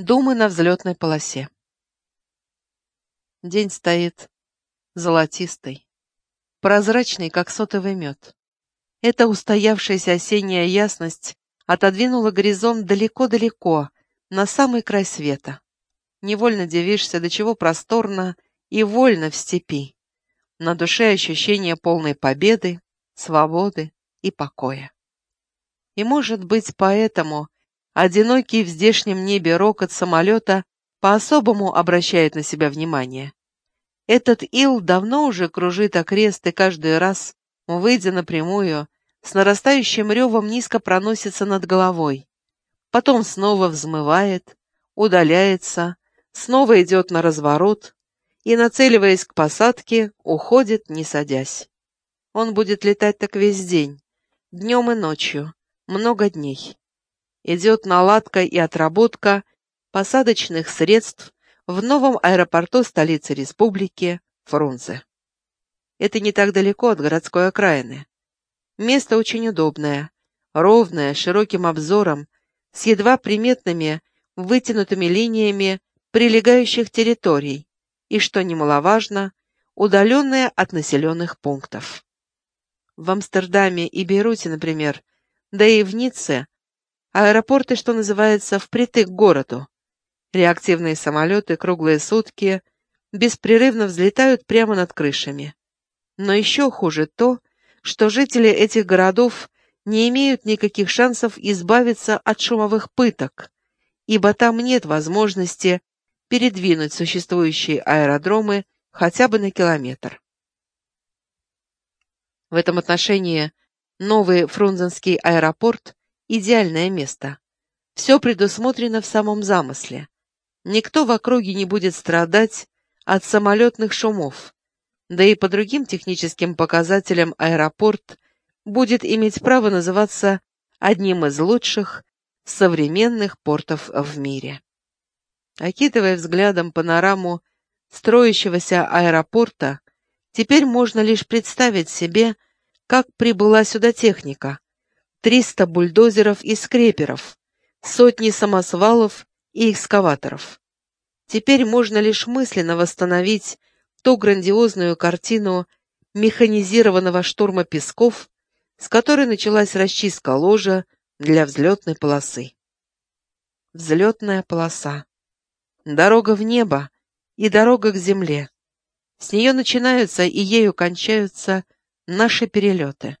Думы на взлетной полосе. День стоит золотистый, прозрачный, как сотовый мед. Эта устоявшаяся осенняя ясность отодвинула горизонт далеко-далеко, на самый край света. Невольно дивишься, до чего просторно и вольно в степи. На душе ощущение полной победы, свободы и покоя. И, может быть, поэтому Одинокий в здешнем небе рокот самолета по-особому обращает на себя внимание. Этот ил давно уже кружит окрест и каждый раз, выйдя напрямую, с нарастающим ревом низко проносится над головой. Потом снова взмывает, удаляется, снова идет на разворот и, нацеливаясь к посадке, уходит, не садясь. Он будет летать так весь день, днем и ночью, много дней идет наладка и отработка посадочных средств в новом аэропорту столицы республики Фрунзе. Это не так далеко от городской окраины. Место очень удобное, ровное, широким обзором, с едва приметными вытянутыми линиями прилегающих территорий и, что немаловажно, удаленное от населенных пунктов. В Амстердаме и Бейруте, например, да и в Ницце Аэропорты, что называется, впритык к городу. Реактивные самолеты круглые сутки беспрерывно взлетают прямо над крышами. Но еще хуже то, что жители этих городов не имеют никаких шансов избавиться от шумовых пыток, ибо там нет возможности передвинуть существующие аэродромы хотя бы на километр. В этом отношении новый Фрунзенский аэропорт идеальное место. Все предусмотрено в самом замысле. Никто в округе не будет страдать от самолетных шумов, да и по другим техническим показателям аэропорт будет иметь право называться одним из лучших современных портов в мире. Окидывая взглядом панораму строящегося аэропорта, теперь можно лишь представить себе, как прибыла сюда техника, 300 бульдозеров и скреперов, сотни самосвалов и экскаваторов. Теперь можно лишь мысленно восстановить ту грандиозную картину механизированного штурма песков, с которой началась расчистка ложа для взлетной полосы. Взлетная полоса. Дорога в небо и дорога к земле. С нее начинаются и ею кончаются наши перелеты.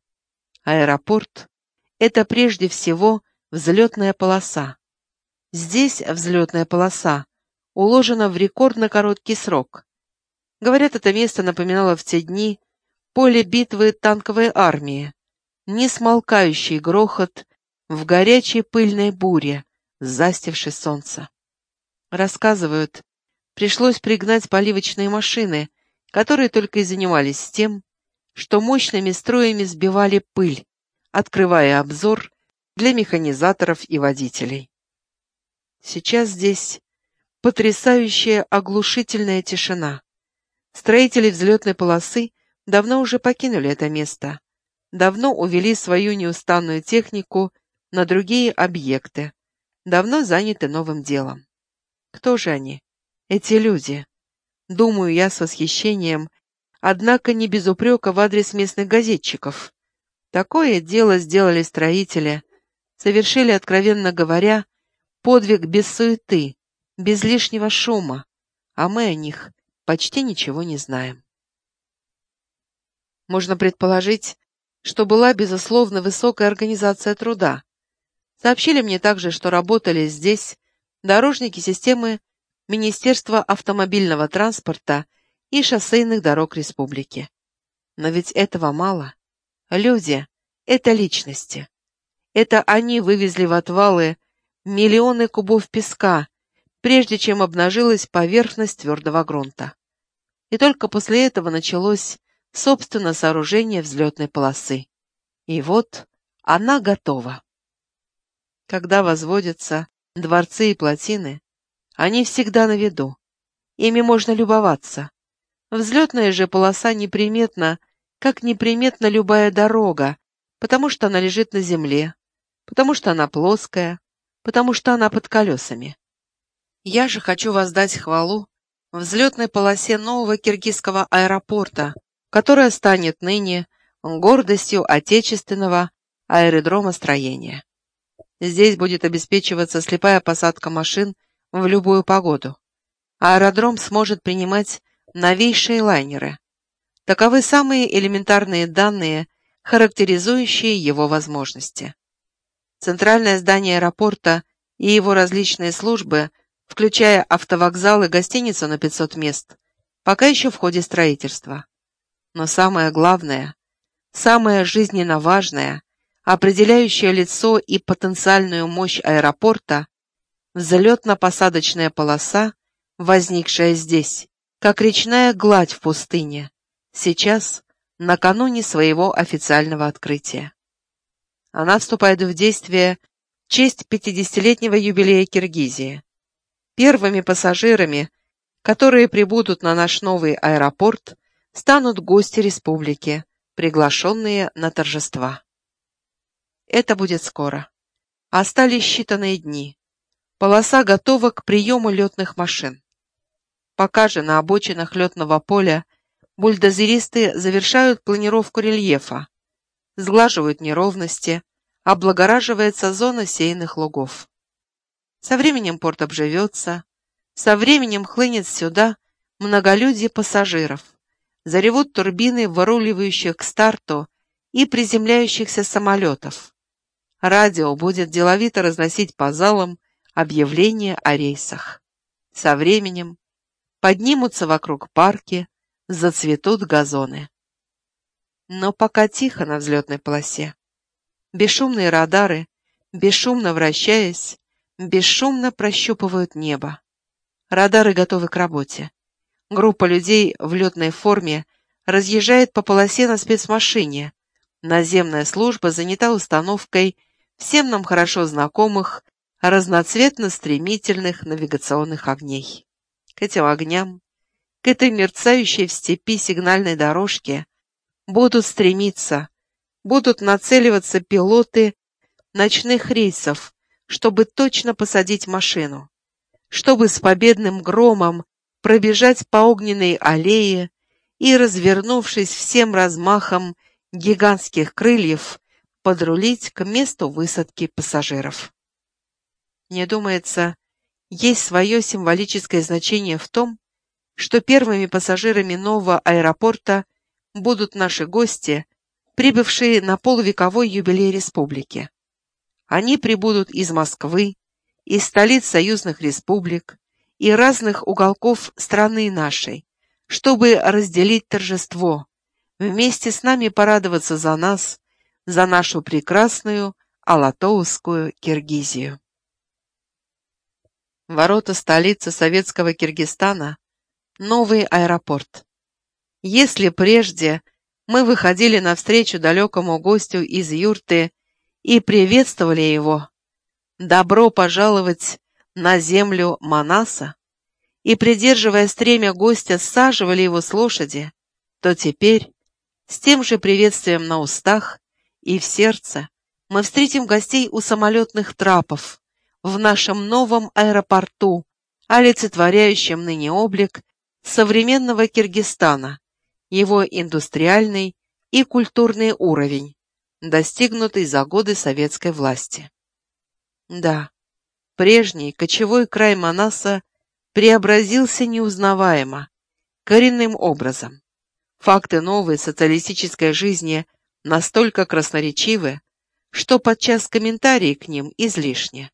Аэропорт это прежде всего взлетная полоса. Здесь взлетная полоса уложена в рекордно короткий срок. Говорят, это место напоминало в те дни поле битвы танковой армии, несмолкающий грохот в горячей пыльной буре, застившей солнце. Рассказывают, пришлось пригнать поливочные машины, которые только и занимались тем, что мощными строями сбивали пыль, открывая обзор для механизаторов и водителей. Сейчас здесь потрясающая оглушительная тишина. Строители взлетной полосы давно уже покинули это место, давно увели свою неустанную технику на другие объекты, давно заняты новым делом. Кто же они, эти люди? Думаю я с восхищением, однако не без упрека в адрес местных газетчиков. Такое дело сделали строители, совершили, откровенно говоря, подвиг без суеты, без лишнего шума, а мы о них почти ничего не знаем. Можно предположить, что была, безусловно, высокая организация труда. Сообщили мне также, что работали здесь дорожники системы Министерства автомобильного транспорта и шоссейных дорог республики. Но ведь этого мало. Люди — это личности. Это они вывезли в отвалы миллионы кубов песка, прежде чем обнажилась поверхность твердого грунта. И только после этого началось, собственно, сооружение взлетной полосы. И вот она готова. Когда возводятся дворцы и плотины, они всегда на виду. Ими можно любоваться. Взлетная же полоса неприметна как неприметна любая дорога, потому что она лежит на земле, потому что она плоская, потому что она под колесами. Я же хочу воздать хвалу взлетной полосе нового киргизского аэропорта, которая станет ныне гордостью отечественного аэродромостроения. Здесь будет обеспечиваться слепая посадка машин в любую погоду. Аэродром сможет принимать новейшие лайнеры. Таковы самые элементарные данные, характеризующие его возможности. Центральное здание аэропорта и его различные службы, включая автовокзал и гостиницу на 500 мест, пока еще в ходе строительства. Но самое главное, самое жизненно важное, определяющее лицо и потенциальную мощь аэропорта, взлетно-посадочная полоса, возникшая здесь, как речная гладь в пустыне, сейчас, накануне своего официального открытия. Она вступает в действие в честь 50-летнего юбилея Киргизии. Первыми пассажирами, которые прибудут на наш новый аэропорт, станут гости республики, приглашенные на торжества. Это будет скоро. Остались считанные дни. Полоса готова к приему летных машин. Пока же на обочинах летного поля бульдозеристы завершают планировку рельефа, сглаживают неровности, облагораживается зона сеянных лугов. Со временем порт обживется, со временем хлынет сюда многолюдие пассажиров, заревут турбины выруливающих к старту и приземляющихся самолетов. Радио будет деловито разносить по залам объявления о рейсах. Со временем поднимутся вокруг парки, зацветут газоны. Но пока тихо на взлетной полосе. Бесшумные радары, бесшумно вращаясь, бесшумно прощупывают небо. Радары готовы к работе. Группа людей в летной форме разъезжает по полосе на спецмашине. Наземная служба занята установкой всем нам хорошо знакомых разноцветно-стремительных навигационных огней. К этим огням, к этой мерцающей в степи сигнальной дорожке будут стремиться, будут нацеливаться пилоты ночных рейсов, чтобы точно посадить машину, чтобы с победным громом пробежать по огненной аллее и, развернувшись всем размахом гигантских крыльев, подрулить к месту высадки пассажиров. Мне думается, есть свое символическое значение в том, что первыми пассажирами нового аэропорта будут наши гости, прибывшие на полувековой юбилей республики. Они прибудут из Москвы, из столиц союзных республик и разных уголков страны нашей, чтобы разделить торжество, вместе с нами порадоваться за нас, за нашу прекрасную Алатоускую Киргизию. Ворота столицы советского Киргизстана – новый аэропорт. Если прежде мы выходили навстречу далекому гостю из юрты и приветствовали его, добро пожаловать на землю Манаса, и, придерживая стремя гостя, саживали его с лошади, то теперь, с тем же приветствием на устах и в сердце, мы встретим гостей у самолетных трапов, в нашем новом аэропорту, олицетворяющем ныне облик современного Киргизстана, его индустриальный и культурный уровень, достигнутый за годы советской власти. Да, прежний кочевой край Манаса преобразился неузнаваемо, коренным образом. Факты новой социалистической жизни настолько красноречивы, что подчас комментарии к ним излишни.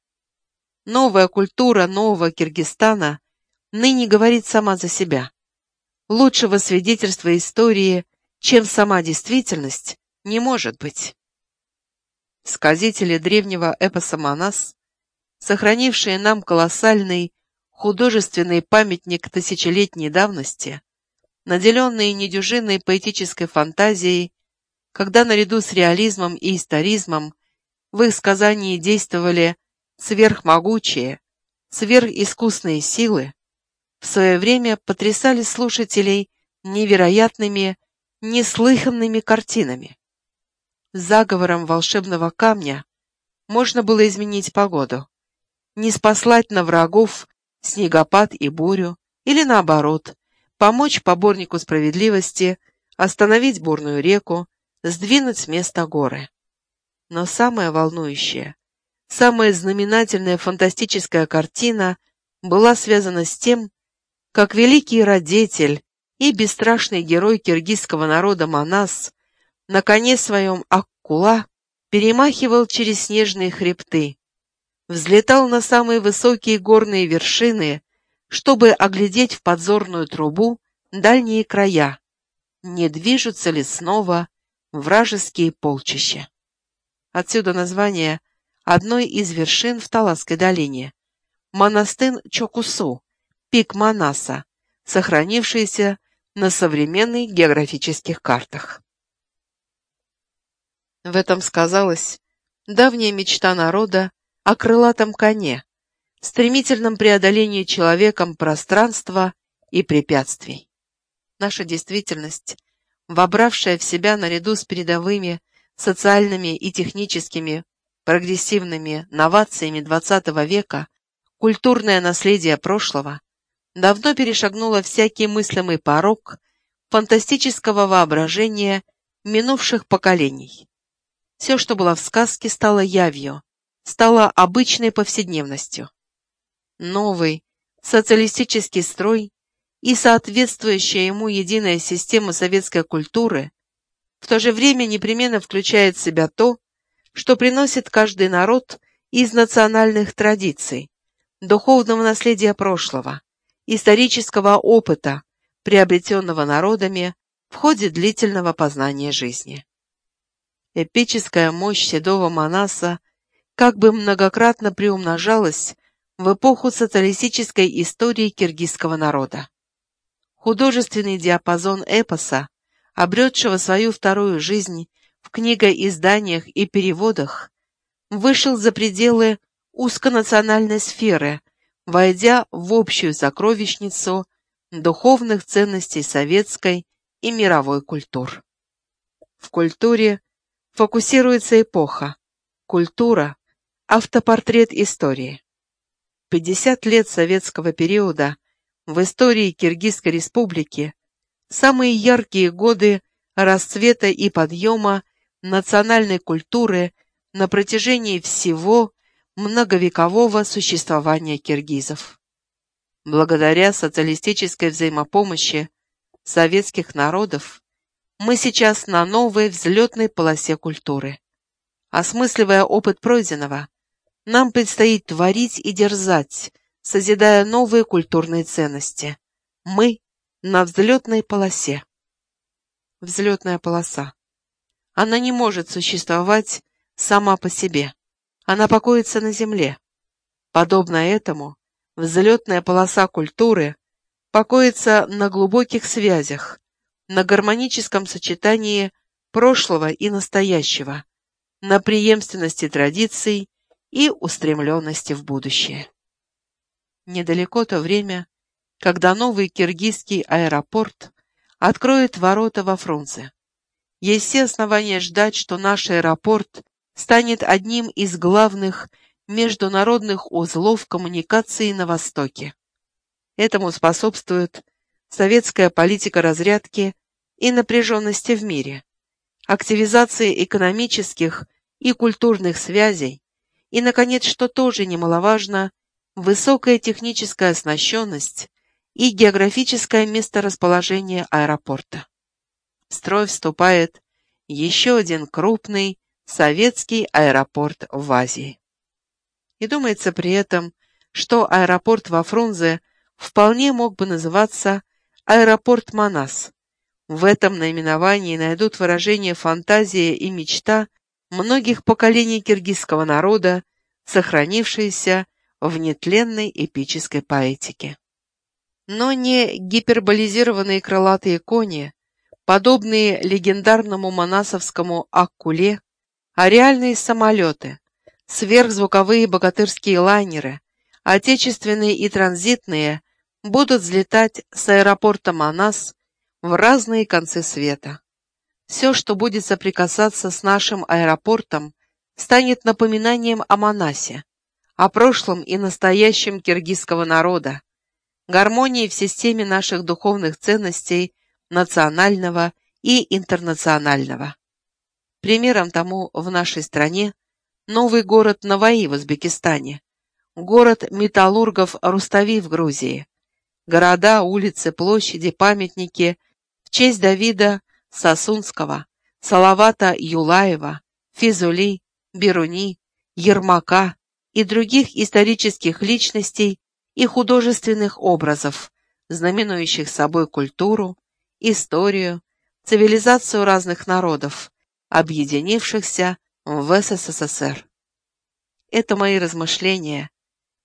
Новая культура нового Киргизстана ныне говорит сама за себя. Лучшего свидетельства истории, чем сама действительность, не может быть. Сказители древнего эпоса Манас, сохранившие нам колоссальный художественный памятник тысячелетней давности, наделенные недюжинной поэтической фантазией, когда наряду с реализмом и историзмом в их сказании действовали сверхмогучие, сверхискусные силы в свое время потрясали слушателей невероятными, неслыханными картинами. Заговором волшебного камня можно было изменить погоду, не спаслать на врагов снегопад и бурю, или наоборот, помочь поборнику справедливости остановить бурную реку, сдвинуть с места горы. Но самое волнующее, самая знаменательная фантастическая картина была связана с тем, как великий родитель и бесстрашный герой киргизского народа Манас на коне своем Аккула перемахивал через снежные хребты, взлетал на самые высокие горные вершины, чтобы оглядеть в подзорную трубу дальние края, не движутся ли снова вражеские полчища. Отсюда название одной из вершин в Таласской долине – Монастын Чокусу, пик Манаса, сохранившийся на современных географических картах. В этом сказалась давняя мечта народа о крылатом коне, стремительном преодолении человеком пространства и препятствий. Наша действительность, вобравшая в себя наряду с передовыми социальными и техническими прогрессивными новациями XX века культурное наследие прошлого, давно перешагнуло всякий мыслимый порог фантастического воображения минувших поколений. Все, что было в сказке, стало явью, стало обычной повседневностью. Новый социалистический строй и соответствующая ему единая система советской культуры в то же время непременно включает в себя то, что приносит каждый народ из национальных традиций, духовного наследия прошлого, исторического опыта, приобретенного народами в ходе длительного познания жизни. Эпическая мощь седого Манаса как бы многократно приумножалась в эпоху социалистической истории киргизского народа. Художественный диапазон эпоса, обретшего свою вторую жизнь в книгоизданиях и переводах, вышел за пределы узконациональной сферы, войдя в общую сокровищницу духовных ценностей советской и мировой культур. В культуре фокусируется эпоха, культура, автопортрет истории. 50 лет советского периода в истории Киргизской республики самые яркие годы расцвета и подъема национальной культуры на протяжении всего многовекового существования киргизов. Благодаря социалистической взаимопомощи советских народов мы сейчас на новой взлетной полосе культуры. Осмысливая опыт пройденного, нам предстоит творить и дерзать, созидая новые культурные ценности. Мы на взлетной полосе. Взлетная полоса. Она не может существовать сама по себе. Она покоится на земле. Подобно этому, взлетная полоса культуры покоится на глубоких связях, на гармоническом сочетании прошлого и настоящего, на преемственности традиций и устремленности в будущее. Недалеко то время, когда новый киргизский аэропорт откроет ворота во Фрунзе. Есть все основания ждать, что наш аэропорт станет одним из главных международных узлов коммуникации на Востоке. Этому способствует советская политика разрядки и напряженности в мире, активизация экономических и культурных связей и, наконец, что тоже немаловажно, высокая техническая оснащенность и географическое месторасположение аэропорта. В строй вступает еще один крупный советский аэропорт в Азии. И думается при этом, что аэропорт во Фрунзе вполне мог бы называться аэропорт Манас. В этом наименовании найдут выражение фантазия и мечта многих поколений киргизского народа, сохранившиеся в нетленной эпической поэтике. Но не гиперболизированные крылатые кони, подобные легендарному манасовскому Аккуле, а реальные самолеты, сверхзвуковые богатырские лайнеры, отечественные и транзитные, будут взлетать с аэропорта Манас в разные концы света. Все, что будет соприкасаться с нашим аэропортом, станет напоминанием о Манасе, о прошлом и настоящем киргизского народа, гармонии в системе наших духовных ценностей национального и интернационального. Примером тому в нашей стране новый город Наваи в Узбекистане, город металлургов Рустави в Грузии, города, улицы, площади, памятники в честь Давида Сосунского, Салавата Юлаева, Физули, Беруни, Ермака и других исторических личностей и художественных образов, знаменующих собой культуру, историю, цивилизацию разных народов, объединившихся в СССР. Это мои размышления,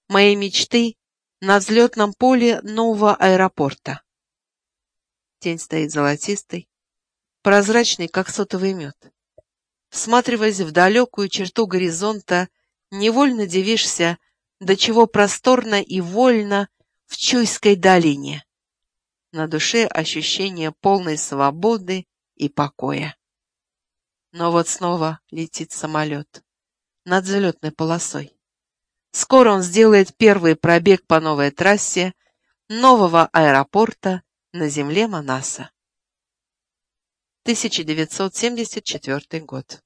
мои мечты на взлетном поле нового аэропорта. Тень стоит золотистый, прозрачный, как сотовый мед. Всматриваясь в далекую черту горизонта, невольно дивишься, до чего просторно и вольно в Чуйской долине. На душе ощущение полной свободы и покоя. Но вот снова летит самолет над взлетной полосой. Скоро он сделает первый пробег по новой трассе нового аэропорта на земле Манаса. 1974 год.